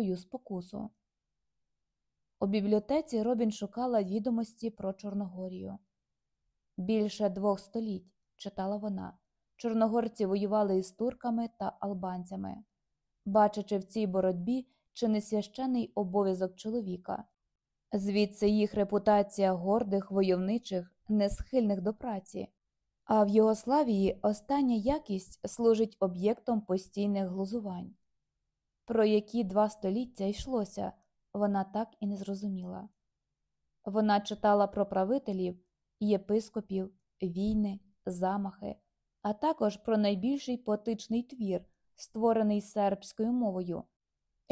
свою спокусу. У бібліотеці Робін шукала відомості про Чорногорію. Більше двох століть, читала вона, чорногорці воювали із турками та албанцями, бачачи в цій боротьбі чи не священний обов'язок чоловіка, звідси їх репутація гордих, войовничих, несхильних до праці, а в Йогославії остання якість служить об'єктом постійних глузувань. Про які два століття йшлося, вона так і не зрозуміла. Вона читала про правителів, єпископів, війни, замахи, а також про найбільший поетичний твір, створений сербською мовою,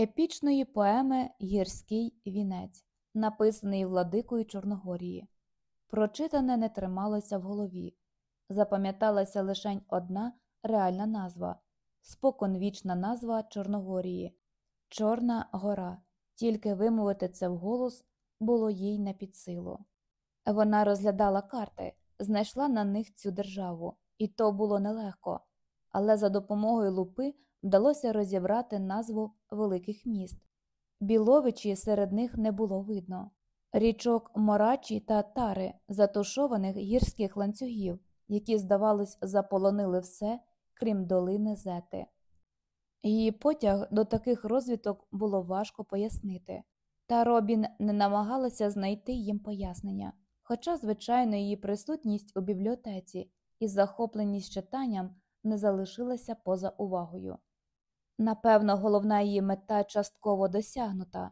епічної поеми Гірський вінець, написаний владикою Чорногорії. Прочитане не трималося в голові, запам'яталася лише одна реальна назва споконвічна назва Чорногорії Чорна гора. Тільки вимовити це вголос було їй не під силу. Вона розглядала карти, знайшла на них цю державу, і то було нелегко, але за допомогою лупи вдалося розібрати назву великих міст. Біловичі серед них не було видно річок Морачі та тари, затушованих гірських ланцюгів, які, здавалось, заполонили все, крім долини Зети. Її потяг до таких розвиток було важко пояснити, та Робін не намагалася знайти їм пояснення, хоча, звичайно, її присутність у бібліотеці і захопленість читанням не залишилася поза увагою. Напевно, головна її мета частково досягнута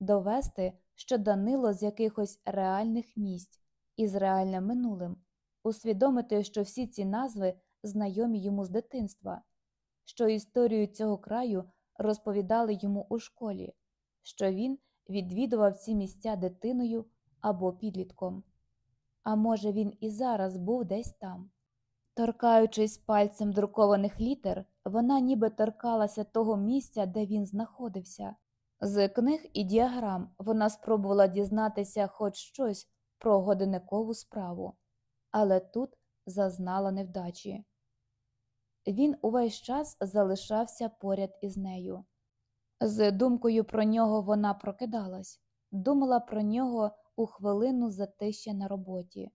довести, що Данило з якихось реальних місць із реальним минулим, усвідомити, що всі ці назви знайомі йому з дитинства, що історію цього краю розповідали йому у школі, що він відвідував ці місця дитиною або підлітком. А може, він і зараз був десь там. Торкаючись пальцем друкованих літер, вона ніби торкалася того місця, де він знаходився. З книг і діаграм вона спробувала дізнатися хоч щось про годинникову справу, але тут зазнала невдачі. Він увесь час залишався поряд із нею. З думкою про нього вона прокидалась, думала про нього у хвилину затища на роботі.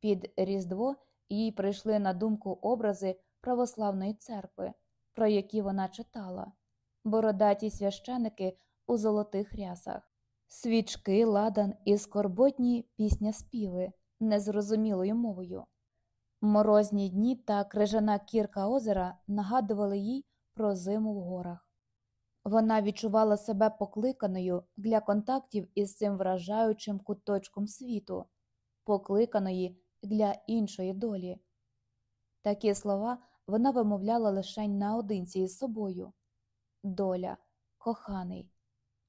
Під Різдво їй прийшли на думку образи православної церкви, про які вона читала, бородаті священики у золотих рясах, свічки, ладан і скорботні пісня співи незрозумілою мовою. Морозні дні та крижана кірка озера нагадували їй про зиму в горах. Вона відчувала себе покликаною для контактів із цим вражаючим куточком світу, покликаної для іншої долі. Такі слова вона вимовляла лише наодинці із собою доля, коханий,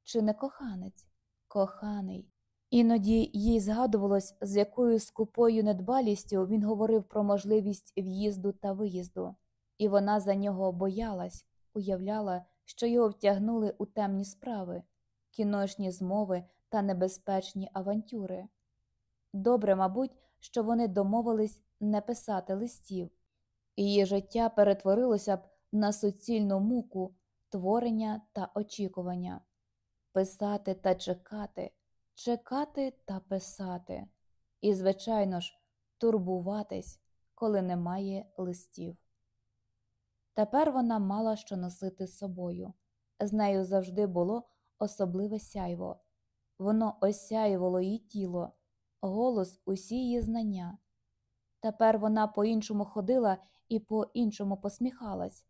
чи не коханець, коханий. Іноді їй згадувалось, з якою скупою недбалістю він говорив про можливість в'їзду та виїзду, і вона за нього боялась, уявляла, що його втягнули у темні справи, кіношні змови та небезпечні авантюри. Добре, мабуть, що вони домовились не писати листів, її життя перетворилося б на суцільну муку творення та очікування, писати та чекати чекати та писати, і, звичайно ж, турбуватись, коли немає листів. Тепер вона мала що носити з собою. З нею завжди було особливе сяйво, воно осяювало її тіло, голос усі її знання. Тепер вона по іншому ходила і по іншому посміхалась,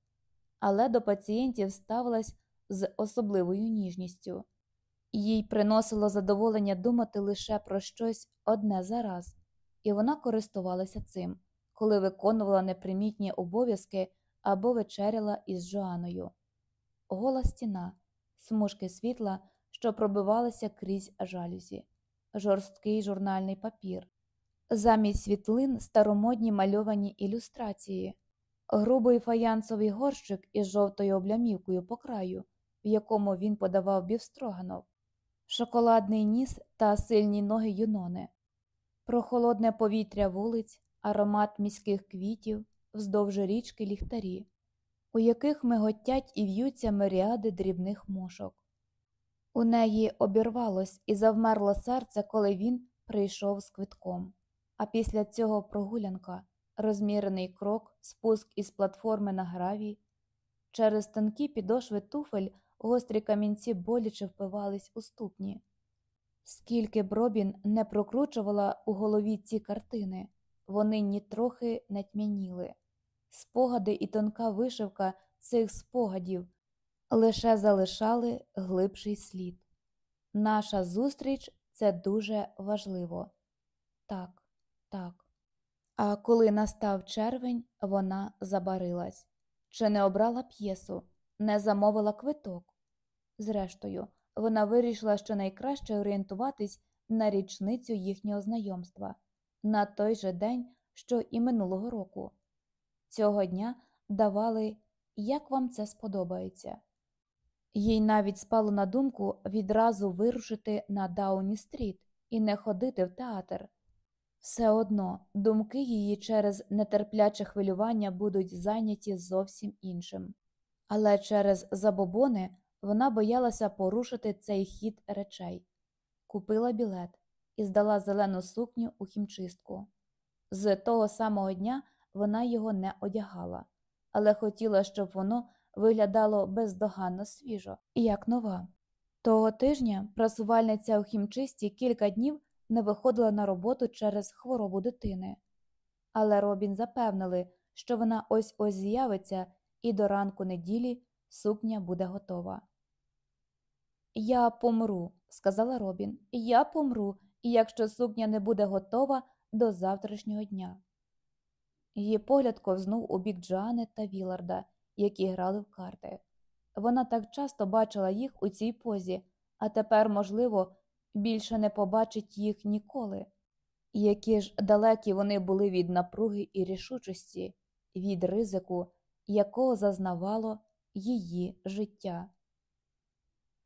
але до пацієнтів ставилась з особливою ніжністю. Їй приносило задоволення думати лише про щось одне за раз, і вона користувалася цим, коли виконувала непримітні обов'язки або вечеряла із Жоаною. Гола стіна, смужки світла, що пробивалися крізь жалюзі, жорсткий журнальний папір, замість світлин старомодні мальовані ілюстрації, грубий фаянсовий горщик із жовтою облямівкою по краю, в якому він подавав бівстроганов шоколадний ніс та сильні ноги юнони, прохолодне повітря вулиць, аромат міських квітів, вздовж річки ліхтарі, у яких миготять і в'ються миріади дрібних мошок, У неї обірвалось і завмерло серце, коли він прийшов з квитком. А після цього прогулянка, розмірений крок, спуск із платформи на гравій. Через тонкі підошви туфель гострі камінці боляче впивались у ступні. Скільки б Робін не прокручувала у голові ці картини, вони нітрохи не тьмяніли. Спогади і тонка вишивка цих спогадів лише залишали глибший слід. Наша зустріч це дуже важливо. Так, так. А коли настав червень, вона забарилась. Чи не обрала п'єсу, не замовила квиток. Зрештою, вона вирішила, що найкраще орієнтуватись на річницю їхнього знайомства на той же день, що і минулого року. Цього дня давали, як вам це сподобається. Їй навіть спало на думку відразу вирушити на Дауні стріт і не ходити в театр. Все одно думки її через нетерпляче хвилювання будуть зайняті зовсім іншим. Але через забобони вона боялася порушити цей хід речей, купила білет і здала зелену сукню у хімчистку. З того самого дня вона його не одягала, але хотіла, щоб воно виглядало бездоганно свіжо і як нова. Того тижня прасувальниця у хімчисті кілька днів не виходила на роботу через хворобу дитини. Але Робін запевнили, що вона ось ось з'явиться, і до ранку неділі сукня буде готова. Я помру, сказала Робін, я помру, якщо сукня не буде готова до завтрашнього дня. Її погляд ковзнув у бік Джоани та Віларда, які грали в карти. Вона так часто бачила їх у цій позі, а тепер, можливо, більше не побачить їх ніколи. Які ж далекі вони були від напруги і рішучості, від ризику, якого зазнавало її життя.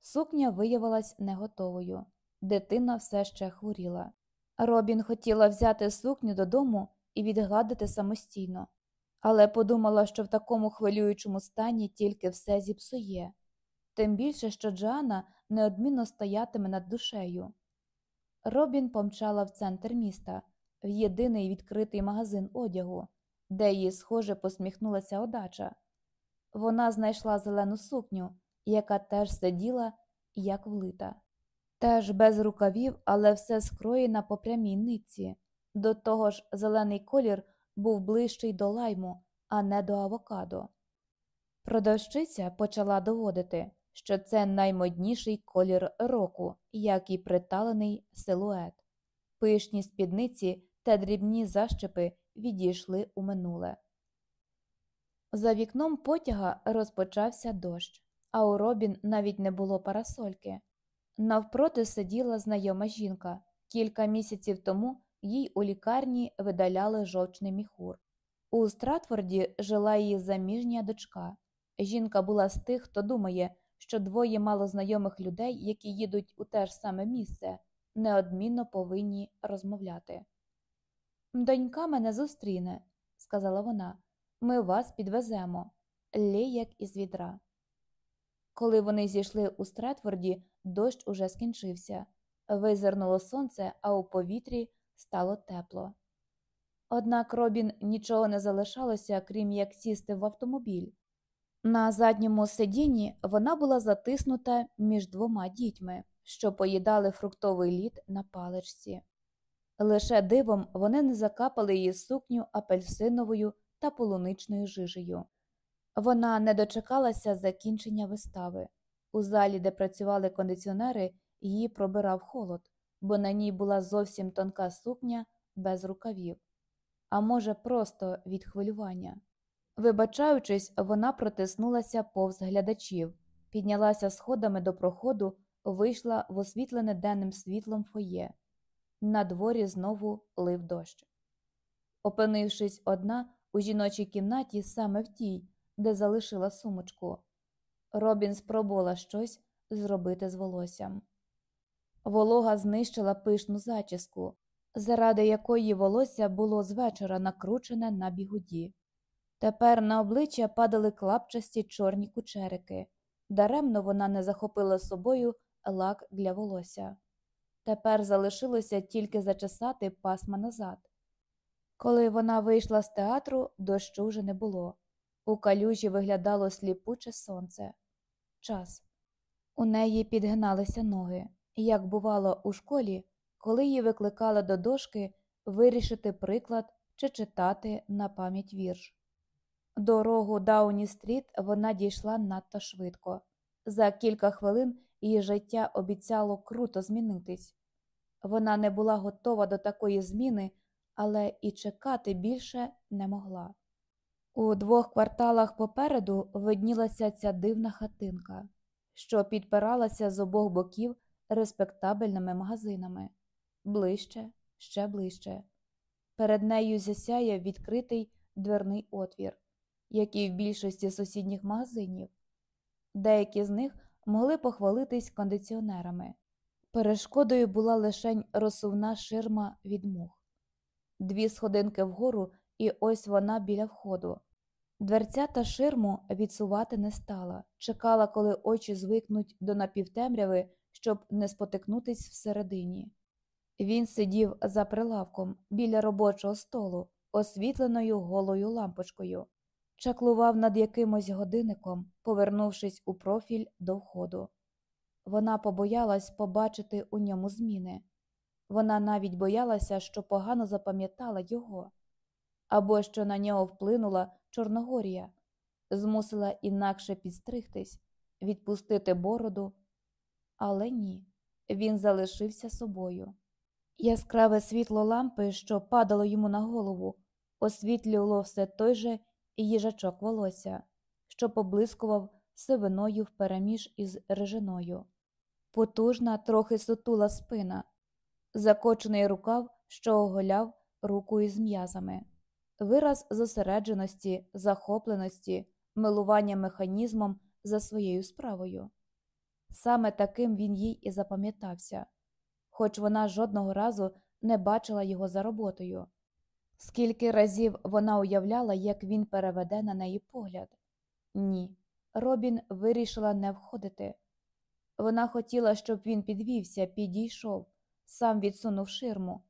Сукня виявилась не готовою, дитина все ще хворіла. Робін хотіла взяти сукню додому і відгладити самостійно, але подумала, що в такому хвилюючому стані тільки все зіпсує, тим більше, що Джоанна неодмінно стоятиме над душею. Робін помчала в центр міста, в єдиний відкритий магазин одягу, де їй, схоже, посміхнулася одача. Вона знайшла зелену сукню, яка теж сиділа, як влита. Теж без рукавів, але все скроєна по прямій нитці. До того ж, зелений колір був ближчий до лайму, а не до авокадо. Продавщиця почала доводити, що це наймодніший колір року, як і приталений силует. Пишні спідниці та дрібні защепи відійшли у минуле. За вікном потяга розпочався дощ, а у Робін навіть не було парасольки. Навпроти сиділа знайома жінка. Кілька місяців тому їй у лікарні видаляли жовчний міхур. У Стратфорді жила її заміжня дочка. Жінка була з тих, хто думає, що двоє малознайомих людей, які їдуть у те ж саме місце, неодмінно повинні розмовляти. Донька мене зустріне, сказала вона. Ми вас підвеземо, лє як із відра. Коли вони зійшли у Стретфорді, дощ уже скінчився. Визирнуло сонце, а у повітрі стало тепло. Однак Робін нічого не залишалося, крім як сісти в автомобіль. На задньому сидінні вона була затиснута між двома дітьми, що поїдали фруктовий лід на паличці. Лише дивом вони не закапали її сукню апельсиновою та полуничною жижею. Вона не дочекалася закінчення вистави. У залі, де працювали кондиціонери, її пробирав холод, бо на ній була зовсім тонка сукня без рукавів, а може, просто від хвилювання. Вибачаючись, вона протиснулася повз глядачів, піднялася сходами до проходу, вийшла в освітлене денним світлом фоє. На дворі знову лив дощ. Опинившись одна у жіночій кімнаті саме в тій, де залишила сумочку, Робін спробувала щось зробити з волоссям. Волога знищила пишну зачіску, заради якої волосся було з вечора накручене на бігуді. Тепер на обличчя падали клапчасті чорні кучерики. Даремно вона не захопила з собою лак для волосся. Тепер залишилося тільки зачесати пасма назад. Коли вона вийшла з театру, дощу вже не було. У калюжі виглядало сліпуче сонце. Час. У неї підгиналися ноги, як бувало у школі, коли її викликали до дошки вирішити приклад чи читати на пам'ять вірш. Дорогу Дауні Стріт вона дійшла надто швидко. За кілька хвилин її життя обіцяло круто змінитись. Вона не була готова до такої зміни, але і чекати більше не могла. У двох кварталах попереду виднілася ця дивна хатинка, що підпиралася з обох боків респектабельними магазинами ближче, ще ближче. Перед нею засяяв відкритий дверний отвір, як і в більшості сусідніх магазинів. Деякі з них могли похвалитись кондиціонерами. Перешкодою була лишень розсувна ширма від мух. Дві сходинки вгору, і ось вона біля входу. Дверця та ширму відсувати не стала, чекала, коли очі звикнуть до напівтемряви, щоб не спотикнутись всередині. Він сидів за прилавком біля робочого столу, освітленою голою лампочкою, чаклував над якимось годинником, повернувшись у профіль до входу. Вона побоялась побачити у ньому зміни. Вона навіть боялася, що погано запам'ятала його, або що на нього вплинула Чорногорія, змусила інакше підстригтись, відпустити бороду. Але ні, він залишився собою. Яскраве світло лампи, що падало йому на голову, освітлювало все той же їжачок волосся, що поблискував сивиною впереміж із режиною. Потужна, трохи сутула спина, закочений рукав, що оголяв руку із м'язами, вираз зосередженості, захопленості, милування механізмом за своєю справою. Саме таким він їй і запам'ятався, хоч вона жодного разу не бачила його за роботою. Скільки разів вона уявляла, як він переведе на неї погляд? Ні, Робін вирішила не входити. Вона хотіла, щоб він підвівся, підійшов, сам відсунув ширму,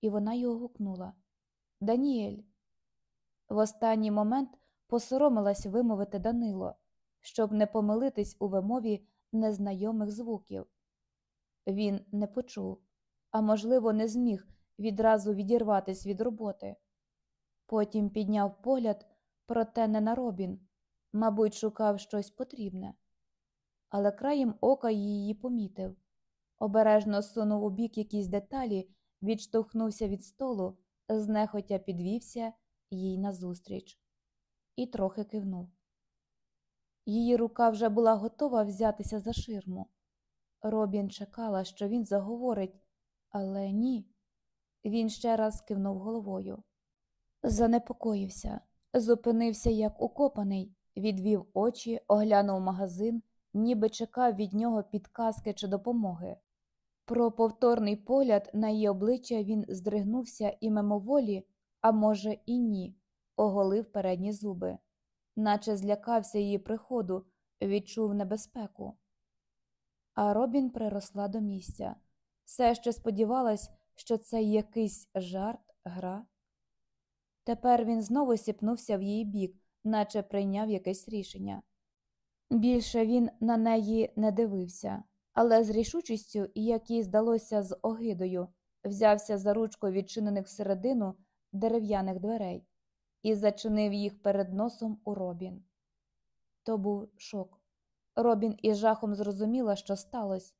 і вона його гукнула Даніель. В останній момент посоромилась вимовити Данило, щоб не помилитись у вимові незнайомих звуків. Він не почув, а можливо, не зміг відразу відірватись від роботи. Потім підняв погляд, проте не на Робін, мабуть, шукав щось потрібне. Але краєм ока її помітив. Обережно сунув у бік якісь деталі, відштовхнувся від столу, знехотя підвівся їй назустріч і трохи кивнув. Її рука вже була готова взятися за ширму. Робін чекала, що він заговорить, але ні. Він ще раз кивнув головою. Занепокоївся, зупинився як укопаний, відвів очі, оглянув магазин, ніби чекав від нього підказки чи допомоги. Про повторний погляд на її обличчя він здригнувся і мимоволі, а може, і ні, оголив передні зуби, наче злякався її приходу, відчув небезпеку. А Робін приросла до місця, все ще сподівалась, що це якийсь жарт, гра. Тепер він знову сіпнувся в її бік, наче прийняв якесь рішення. Більше він на неї не дивився, але з рішучістю, як їй здалося з огидою, взявся за ручку відчинених всередину дерев'яних дверей і зачинив їх перед носом у Робін. То був шок. Робін із жахом зрозуміла, що сталося.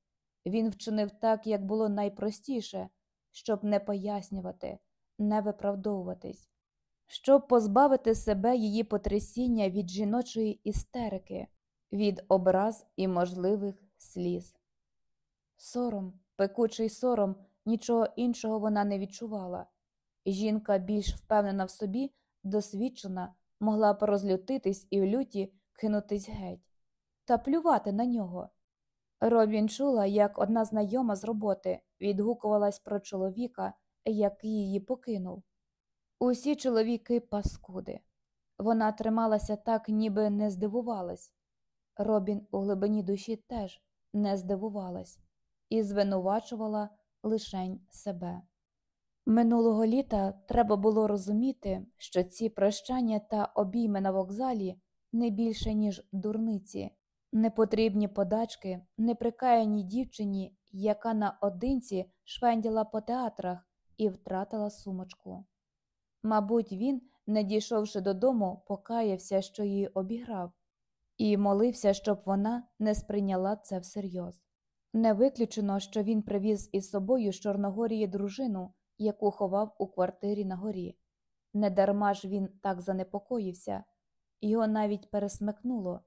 Він вчинив так, як було найпростіше, щоб не пояснювати, не виправдовуватись, щоб позбавити себе її потрясіння від жіночої істерики, від образ і можливих сліз. Сором, пекучий сором, нічого іншого вона не відчувала. Жінка, більш впевнена в собі, досвідчена, могла б розлютитись і в люті кинутись геть та плювати на нього. Робін чула, як одна знайома з роботи відгукувалась про чоловіка, який її покинув. Усі чоловіки паскуди. Вона трималася так, ніби не здивувалась. Робін у глибині душі теж не здивувалась і звинувачувала лишень себе. Минулого літа треба було розуміти, що ці прощання та обійми на вокзалі не більше, ніж дурниці, непотрібні подачки, неприкаяній дівчині, яка наодинці швенділа по театрах і втратила сумочку. Мабуть, він, не дійшовши додому, покаявся, що її обіграв, і молився, щоб вона не сприйняла це всерйоз. Не виключено, що він привіз із собою з Чорногорії дружину, яку ховав у квартирі на горі. Недарма ж він так занепокоївся, його навіть пересмикнуло.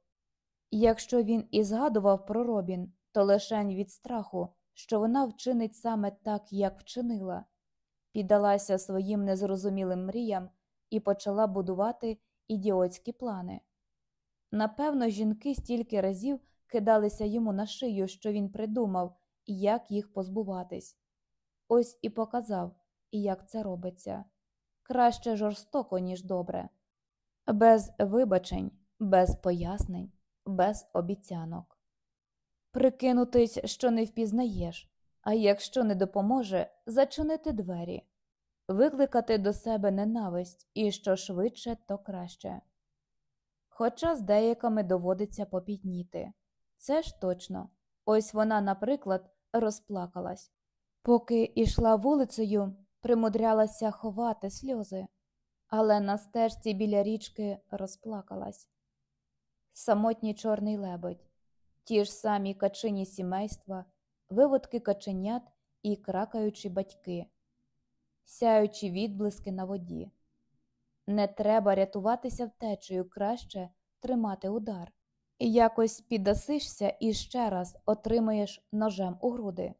Якщо він і згадував про Робін, то лишень від страху, що вона вчинить саме так, як вчинила, піддалася своїм незрозумілим мріям і почала будувати ідіотські плани. Напевно, жінки стільки разів кидалися йому на шию, що він придумав, як їх позбуватись. Ось і показав, як це робиться краще жорстоко, ніж добре, без вибачень, без пояснень, без обіцянок. Прикинутись, що не впізнаєш, а якщо не допоможе, зачинити двері, викликати до себе ненависть і що швидше, то краще. Хоча з деякими доводиться попітніти. Це ж точно. Ось вона, наприклад, розплакалась. Поки йшла вулицею, примудрялася ховати сльози, але на стежці біля річки розплакалась. Самотній чорний лебедь, ті ж самі качині сімейства, виводки каченят і кракаючі батьки, сяючі відблиски на воді. Не треба рятуватися втечею, краще тримати удар. Якось піддасишся і ще раз отримаєш ножем у груди.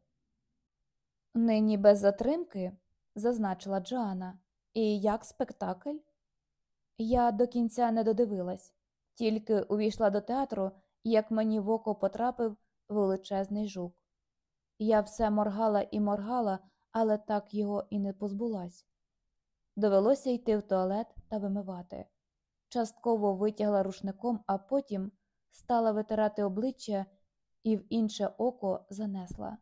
Нині без затримки, зазначила Джоанна, і як спектакль? Я до кінця не додивилась, тільки увійшла до театру, як мені в око потрапив величезний жук. Я все моргала і моргала, але так його і не позбулась. Довелося йти в туалет та вимивати. Частково витягла рушником, а потім стала витирати обличчя і в інше око занесла.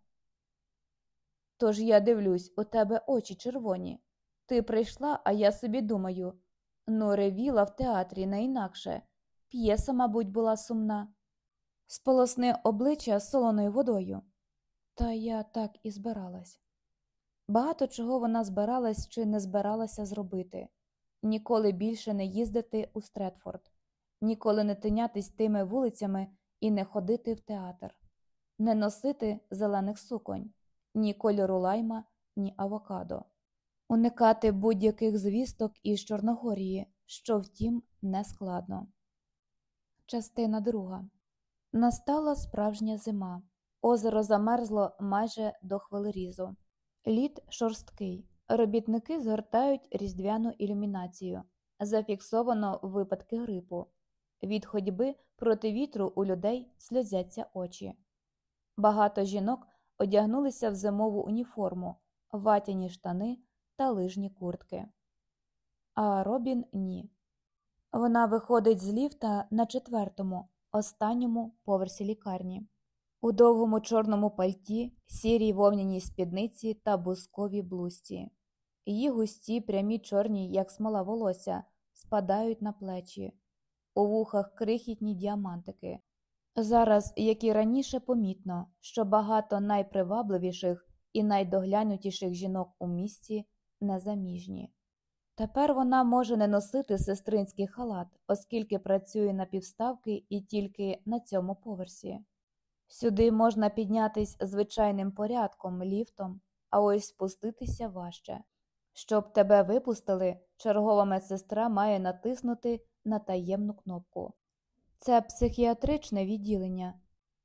Тож я дивлюсь, у тебе очі червоні. Ти прийшла, а я собі думаю ну, ревіла в театрі не інакше. П'єса, мабуть, була сумна. Сполосни обличчя солоною водою. Та я так і збиралась. Багато чого вона збиралась чи не збиралася зробити ніколи більше не їздити у Стретфорд, ніколи не тинятись тими вулицями і не ходити в театр, не носити зелених суконь, ні кольору лайма, ні авокадо, уникати будь-яких звісток із Чорногорії, що, втім, не складно. Частина друга настала справжня зима. Озеро замерзло майже до хвилерізу. Лід шорсткий. Робітники згортають різдвяну ілюмінацію. Зафіксовано випадки грипу. Від ходьби проти вітру у людей сльозяться очі. Багато жінок одягнулися в зимову уніформу, ватяні штани та лижні куртки. А Робін ні. Вона виходить з ліфта на четвертому, останньому поверсі лікарні. У довгому чорному пальті, сірій вовняній спідниці та бусковій блузці. Її густі, прямі чорні, як смола волосся, спадають на плечі, у вухах крихітні діамантики. Зараз, як і раніше, помітно, що багато найпривабливіших і найдоглянутіших жінок у місті незаміжні. Тепер вона може не носити сестринський халат, оскільки працює на півставки і тільки на цьому поверсі. Сюди можна піднятись звичайним порядком, ліфтом, а ось спуститися важче. Щоб тебе випустили, чергова медсестра має натиснути на таємну кнопку. Це психіатричне відділення,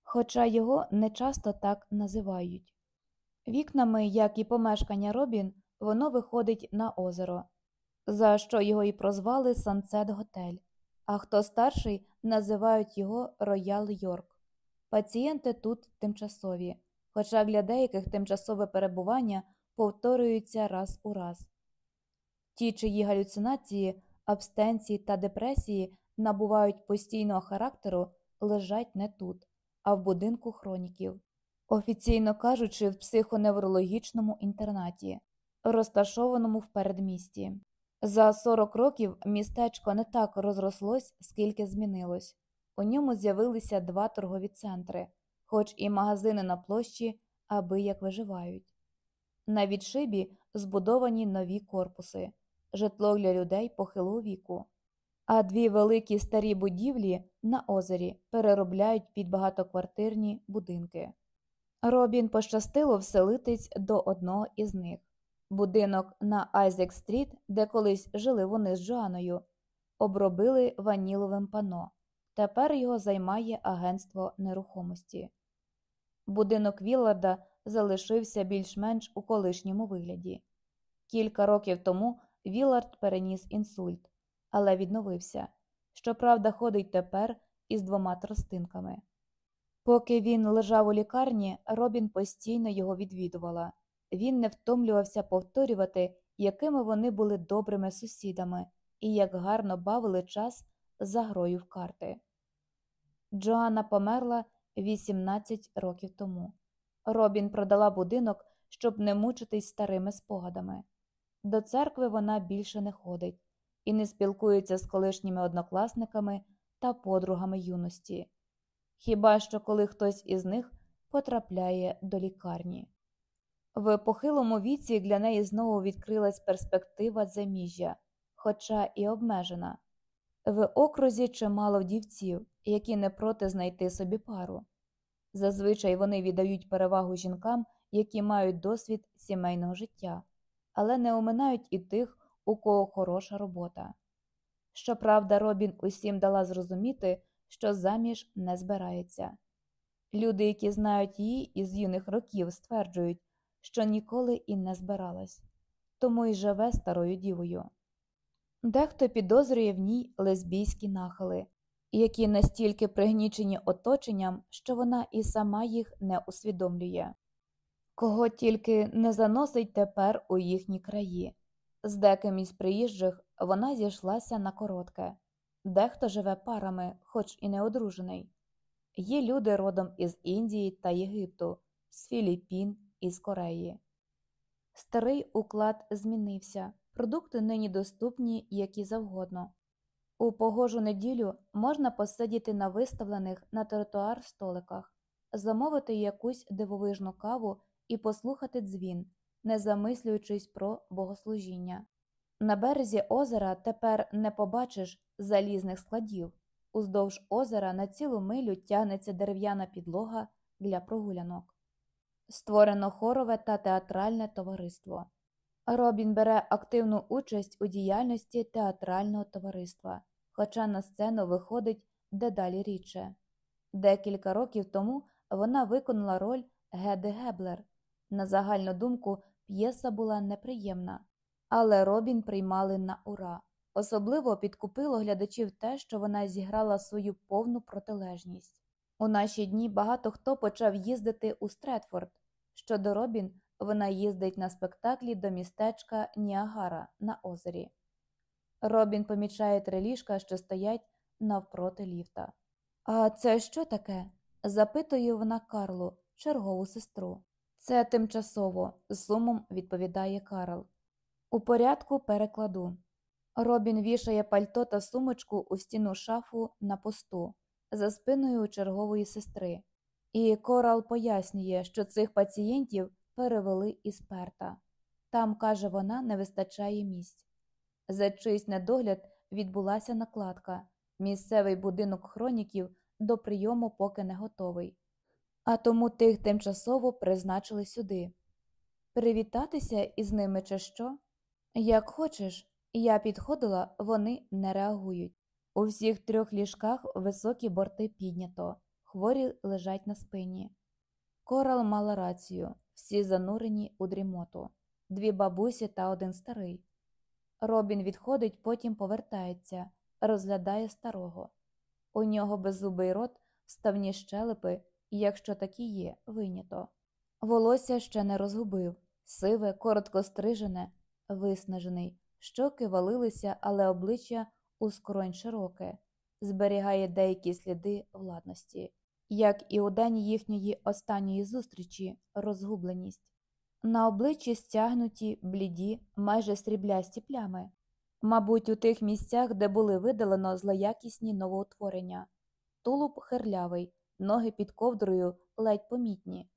хоча його не часто так називають. Вікнами, як і помешкання Робін, воно виходить на озеро, за що його і прозвали Сансет Готель, а хто старший називають його Роял Йорк. Пацієнти тут тимчасові, хоча для деяких тимчасове перебування повторюється раз у раз. Ті, чиї галюцинації, обсесії та депресії набувають постійного характеру, лежать не тут, а в будинку хроніків. Офіційно кажучи, в психоневрологічному інтернаті, розташованому в передмісті. За 40 років містечко не так розрослось, скільки змінилось. У ньому з'явилися два торгові центри, хоч і магазини на площі аби як виживають. На відшибі збудовані нові корпуси, житло для людей похилого віку, а дві великі старі будівлі на озері переробляють під багатоквартирні будинки. Робін пощастило вселитись до одного із них. Будинок на Айзек Стріт, де колись жили вони з Джоаною, обробили вініловим панно. Тепер його займає агентство нерухомості. Будинок Вілларда залишився більш-менш у колишньому вигляді. Кілька років тому Віллард переніс інсульт, але відновився. Щоправда, ходить тепер із двома тростинками. Поки він лежав у лікарні, Робін постійно його відвідувала. Він не втомлювався повторювати, якими вони були добрими сусідами і як гарно бавили час за грою в карти. Джоанна померла 18 років тому. Робін продала будинок, щоб не мучитись старими спогадами. До церкви вона більше не ходить і не спілкується з колишніми однокласниками та подругами юності. Хіба що коли хтось із них потрапляє до лікарні. В похилому віці для неї знову відкрилась перспектива заміжжя, хоча і обмежена. В окрузі чимало вдівців, які не проти знайти собі пару. Зазвичай вони віддають перевагу жінкам, які мають досвід сімейного життя, але не оминають і тих, у кого хороша робота. Щоправда, Робін усім дала зрозуміти, що заміж не збирається. Люди, які знають її із юних років, стверджують, що ніколи і не збиралась, тому й живе старою дівою. Дехто підозрює в ній лесбійські нахили, які настільки пригнічені оточенням, що вона і сама їх не усвідомлює. Кого тільки не заносить тепер у їхні краї. З деким із приїжджих вона зійшлася на коротке, дехто живе парами, хоч і не одружений. Є люди родом із Індії та Єгипту, з Філіппін і з Кореї. Старий уклад змінився, продукти нині доступні які завгодно. У погожу неділю можна посидіти на виставлених на тротуар столиках, замовити якусь дивовижну каву і послухати дзвін, не замислюючись про богослужіння. На березі озера тепер не побачиш залізних складів. Уздовж озера на цілу милю тягнеться дерев'яна підлога для прогулянок. Створено хорове та театральне товариство. Робін бере активну участь у діяльності театрального товариства, хоча на сцену виходить дедалі рідше. Декілька років тому вона виконала роль Геди Геблер. На загальну думку, п'єса була неприємна, але Робін приймали на ура. Особливо підкупило глядачів те, що вона зіграла свою повну протилежність. У наші дні багато хто почав їздити у Стретфорд. Щодо Робін, вона їздить на спектаклі до містечка Ніагара на озері. Робін помічає три ліжка, що стоять навпроти ліфта. А це що таке? запитує вона Карлу, чергову сестру. Це тимчасово, з сумом відповідає Карла. У порядку перекладу. Робін вішає пальто та сумочку у стінну шафу на посту за спиною чергової сестри, і Корал пояснює, що цих пацієнтів перевели із перта. Там, каже вона, не вистачає місць. За чийсь недогляд відбулася накладка. Місцевий будинок хроніків до прийому поки не готовий. А тому тих тимчасово призначили сюди. Привітатися із ними, чи що? Як хочеш, я підходила, вони не реагують. У всіх трьох ліжках високі борти піднято, хворі лежать на спині. Корал мала рацію, всі занурені у дрімоту, дві бабусі та один старий. Робін відходить, потім повертається, розглядає старого. У нього беззубий рот, ставні щелепи, якщо такі є, винято. Волосся ще не розгубив, сиве, коротко стрижене, виснажений, щоки валилися, але обличчя ускронь широке, зберігає деякі сліди владності. як і у день їхньої останньої зустрічі, розгубленість. На обличчі стягнуті, бліді, майже сріблясті плями, мабуть, у тих місцях, де були видалено злоякісні новоутворення, тулуб хирлявий, ноги під ковдрою ледь помітні,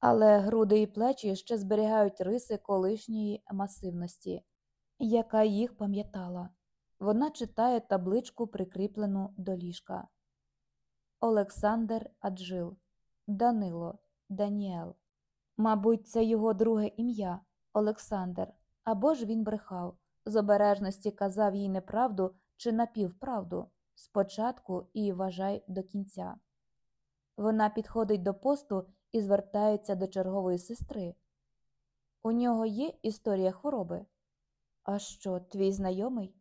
але груди і плечі ще зберігають риси колишньої масивності, яка їх пам'ятала. Вона читає табличку, прикріплену до ліжка. Олександр Аджил, Данило, Даніел. Мабуть, це його друге ім'я Олександр, або ж він брехав, з обережності казав їй неправду чи напівправду спочатку і вважай до кінця. Вона підходить до посту і звертається до чергової сестри. У нього є історія хвороби. А що, твій знайомий?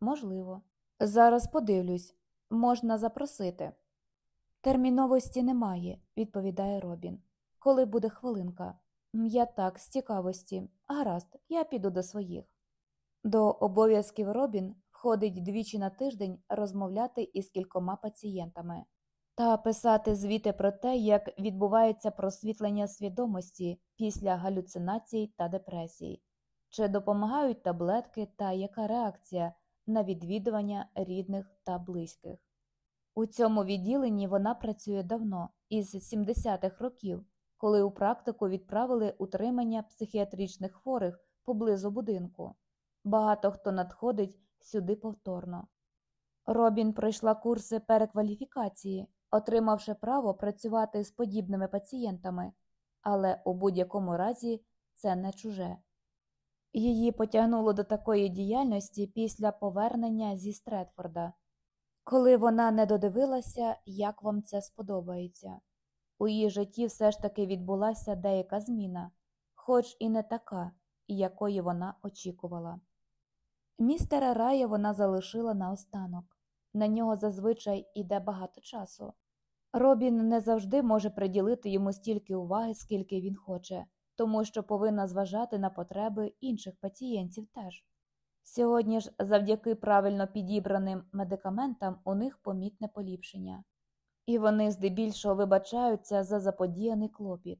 Можливо. Зараз подивлюсь, можна запросити. Терміновості немає, відповідає Робін. Коли буде хвилинка? Я так, з цікавості. Гаразд, я піду до своїх. До обов'язків Робін входить двічі на тиждень розмовляти із кількома пацієнтами та писати звіти про те, як відбувається просвітлення свідомості після галюцинацій та депресій, чи допомагають таблетки та яка реакція на відвідування рідних та близьких. У цьому відділенні вона працює давно, із 70-х років, коли у практику відправили утримання психіатричних хворих поблизу будинку. Багато хто надходить сюди повторно. Робін пройшла курси перекваліфікації, отримавши право працювати з подібними пацієнтами, але у будь-якому разі це не чуже. Її потягнуло до такої діяльності після повернення зі Стретфорда, коли вона не додивилася, як вам це сподобається. У її житті все ж таки відбулася деяка зміна, хоч і не така, якої вона очікувала. Містера Рая вона залишила наостанок. На нього зазвичай іде багато часу. Робін не завжди може приділити йому стільки уваги, скільки він хоче, тому що повинна зважати на потреби інших пацієнтів теж. Сьогодні ж, завдяки правильно підібраним медикаментам, у них помітне поліпшення, і вони здебільшого вибачаються за заподіяний клопіт.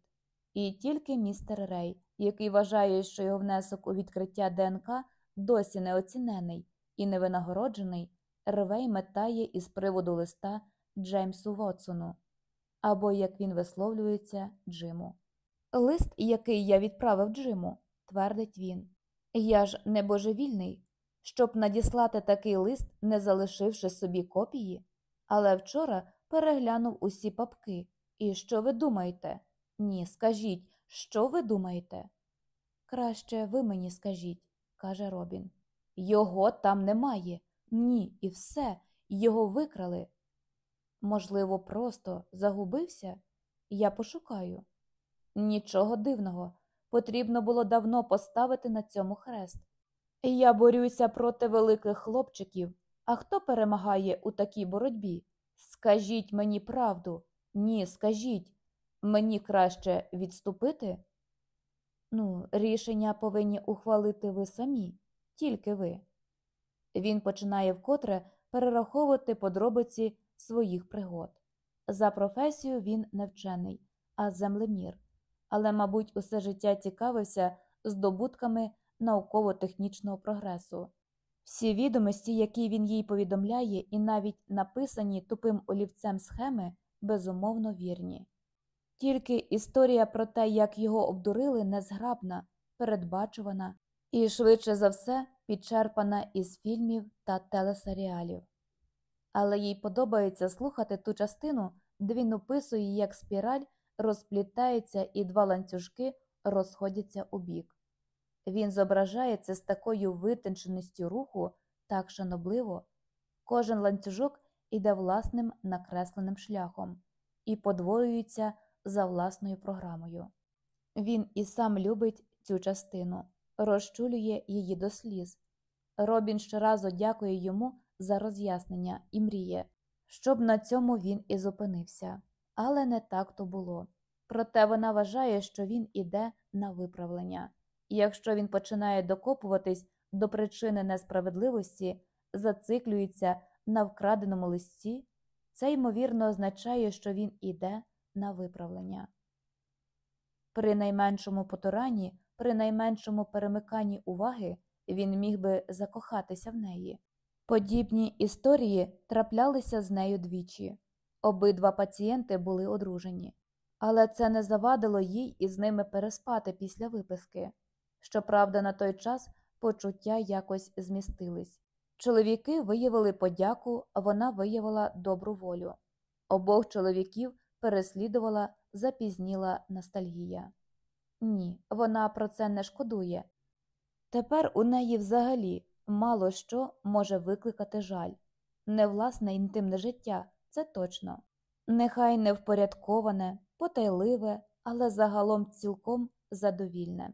І тільки містер Рей, який вважає, що його внесок у відкриття ДНК досі неоцінений і невинагороджений, рве й метає із приводу листа Джеймсу Вотсону, або, як він висловлюється, Джиму. Лист, який я відправив Джиму, твердить він. Я ж не божевільний, щоб надіслати такий лист, не залишивши собі копії, але вчора переглянув усі папки. І що ви думаєте? Ні, скажіть, що ви думаєте? Краще ви мені скажіть, каже Робін. Його там немає. Ні, і все, його викрали. Можливо, просто загубився? Я пошукаю. Нічого дивного. Потрібно було давно поставити на цьому хрест. Я борюся проти великих хлопчиків. А хто перемагає у такій боротьбі? Скажіть мені правду. Ні, скажіть. Мені краще відступити? Ну, рішення повинні ухвалити ви самі, тільки ви. Він починає вкотре перераховувати подробиці своїх пригод. За професію він не вчений, а землемір, але, мабуть, усе життя цікавився здобутками науково-технічного прогресу. Всі відомості, які він їй повідомляє, і навіть написані тупим олівцем схеми, безумовно вірні. Тільки історія про те, як його обдурили, незграбна, передбачувана і, швидше за все, підчерпана із фільмів та телесеріалів. Але їй подобається слухати ту частину, де він описує, як спіраль розплітається і два ланцюжки розходяться у бік. Він зображає це з такою витонченістю руху, так шанобливо, кожен ланцюжок іде власним накресленим шляхом і подвоюється за власною програмою. Він і сам любить цю частину, розчулює її до сліз. Робін щоразу дякує йому за роз'яснення і мріє, щоб на цьому він і зупинився. Але не так то було. Проте вона вважає, що він іде на виправлення, і якщо він починає докопуватись до причини несправедливості, зациклюється на вкраденому листі, Це, ймовірно, означає, що він іде на виправлення. При найменшому потуранні, при найменшому перемиканні уваги він міг би закохатися в неї. Подібні історії траплялися з нею двічі. Обидва пацієнти були одружені, але це не завадило їй із ними переспати після виписки. Щоправда, на той час почуття якось змістились. Чоловіки виявили подяку, а вона виявила добру волю. Обох чоловіків переслідувала запізніла ностальгія. Ні, вона про це не шкодує. Тепер у неї взагалі мало що може викликати жаль. Не власне інтимне життя, це точно. Нехай не впорядковане, потайливе, але загалом цілком задовільне.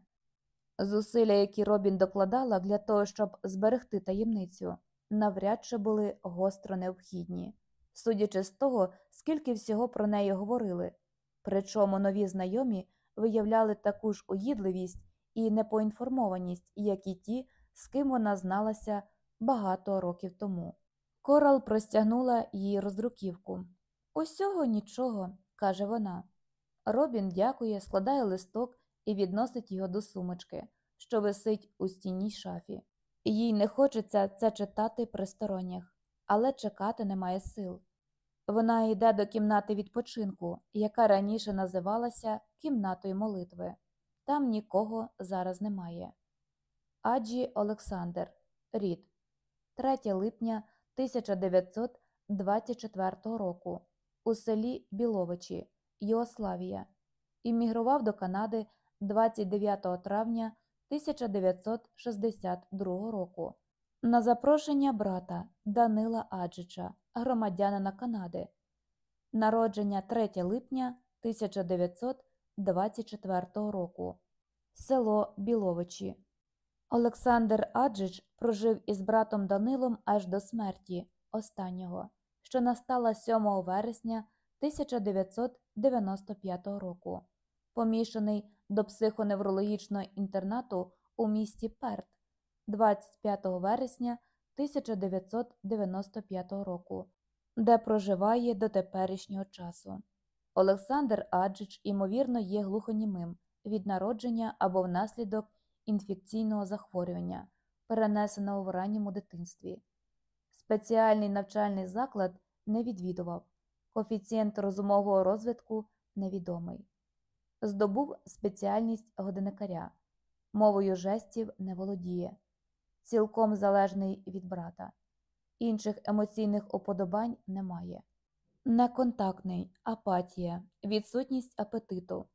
Зусилля, які Робін докладала для того, щоб зберегти таємницю, навряд чи були гостро необхідні, судячи з того, скільки всього про неї говорили, причому нові знайомі виявляли таку ж уїдливість і непоінформованість, як і ті, з ким вона зналася багато років тому. Корал простягнула їй роздруківку. Усього нічого, каже вона. Робін дякує, складає листок і відносить його до сумочки, що висить у стінній шафі. Їй не хочеться це читати при сторонніх, але чекати немає сил. Вона йде до кімнати відпочинку, яка раніше називалася кімнатою молитви. Там нікого зараз немає. Аджі Олександр, рід, 3 липня 1924 року, у селі Біловичі, Йогославія, іммігрував до Канади 29 травня 1962 року на запрошення брата Данила Аджича, громадянина Канади, народження 3 липня 1924 року, село Біловичі. Олександр Аджич прожив із братом Данилом аж до смерті останнього, що настала 7 вересня 1995 року, помішаний до психоневрологічного інтернату у місті Перт. 25 вересня 1995 року, де проживає до теперішнього часу. Олександр Аджич, ймовірно, є глухонімим від народження або внаслідок інфекційного захворювання, перенесеного в ранньому дитинстві. Спеціальний навчальний заклад не відвідував, коефіцієнт розумового розвитку невідомий. Здобув спеціальність годинникаря, мовою жестів не володіє, цілком залежний від брата, інших емоційних уподобань немає. Неконтактний, апатія, відсутність апетиту,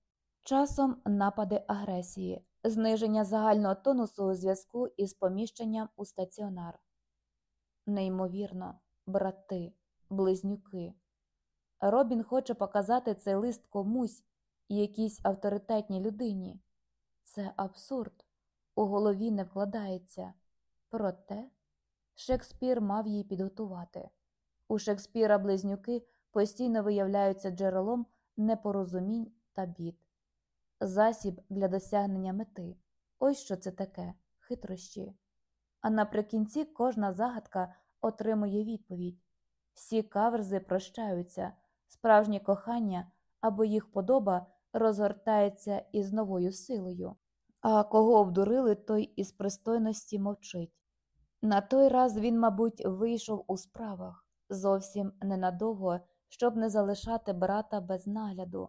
часом напади агресії, зниження загального тонусу у зв'язку із поміщенням у стаціонар. Неймовірно, брати, близнюки. Робін хоче показати цей лист комусь, якійсь авторитетній людині. Це абсурд, у голові не вкладається. Проте Шекспір мав її підготувати. У Шекспіра близнюки постійно виявляються джерелом непорозумінь та бід, засіб для досягнення мети. Ось що це таке хитрощі. А наприкінці кожна загадка отримує відповідь всі каверзи прощаються, справжнє кохання або їх подоба розгортається із новою силою. А кого обдурили, той із пристойності мовчить. На той раз він, мабуть, вийшов у справах зовсім ненадовго, щоб не залишати брата без нагляду.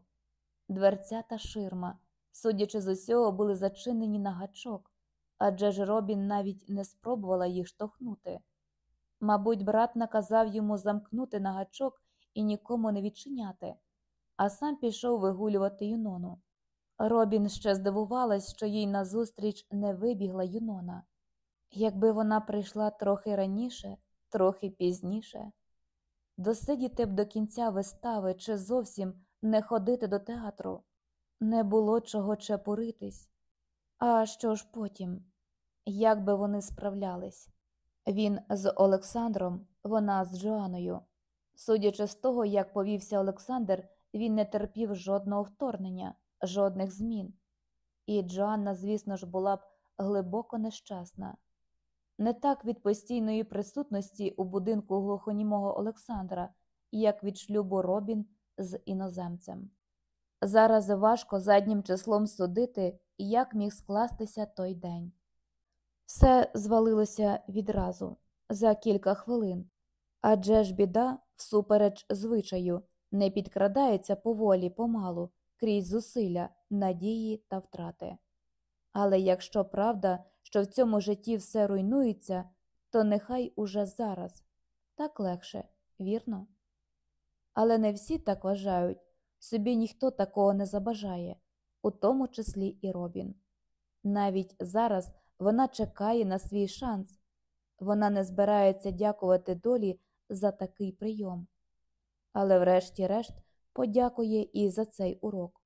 Дверця та ширма, судячи з усього, були зачинені на гачок, адже ж Робін навіть не спробувала їх штовхнути. Мабуть, брат наказав йому замкнути на гачок і нікому не відчиняти, а сам пішов вигулювати Юнону. Робін ще здивувалась, що їй назустріч не вибігла Юнона. Якби вона прийшла трохи раніше, трохи пізніше, досидіти б до кінця вистави чи зовсім не ходити до театру, не було чого чепуритись. А що ж потім? Як би вони справлялись? Він з Олександром, вона з Джоаною. Судячи з того, як повівся Олександр, він не терпів жодного вторгнення, жодних змін. І Джоанна, звісно ж, була б глибоко нещасна. Не так від постійної присутності у будинку глухонімого Олександра, як від шлюбу Робін з іноземцем. Зараз важко заднім числом судити, як міг скластися той день. Все звалилося відразу, за кілька хвилин. Адже ж біда, всупереч звичаю, не підкрадається поволі помалу, крізь зусилля, надії та втрати. Але якщо правда, що в цьому житті все руйнується, то нехай уже зараз так легше, вірно? Але не всі так вважають, собі ніхто такого не забажає, у тому числі і Робін. Навіть зараз вона чекає на свій шанс, вона не збирається дякувати долі за такий прийом. Але, врешті-решт, подякує і за цей урок.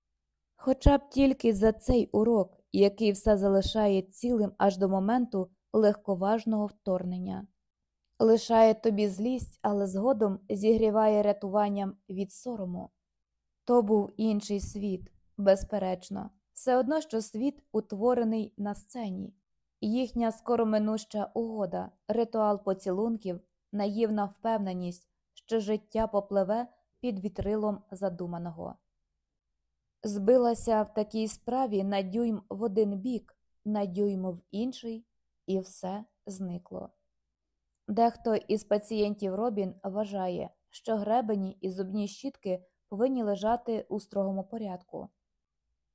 Хоча б тільки за цей урок, який все залишає цілим аж до моменту легковажного вторгнення. Лишає тобі злість, але згодом зігріває рятуванням від сорому. То був інший світ, безперечно, все одно, що світ утворений на сцені, їхня скороминуща угода, ритуал поцілунків, наївна впевненість, що життя попливе під вітрилом задуманого. Збилася в такій справі на дюйм в один бік, на дюйм в інший, і все зникло. Дехто із пацієнтів Робін вважає, що гребені і зубні щітки повинні лежати у строгому порядку,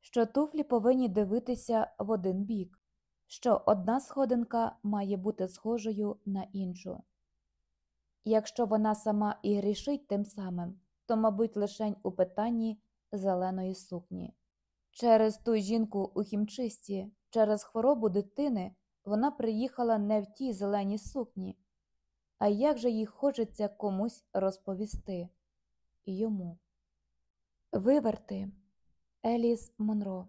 що туфлі повинні дивитися в один бік, що одна сходинка має бути схожою на іншу. Якщо вона сама і грішить тим самим, то, мабуть, лишень у питанні зеленої сукні. Через ту жінку у хімчисті, через хворобу дитини вона приїхала не в тій зеленій сукні. А як же їй хочеться комусь розповісти йому? Виверти Еліс Монро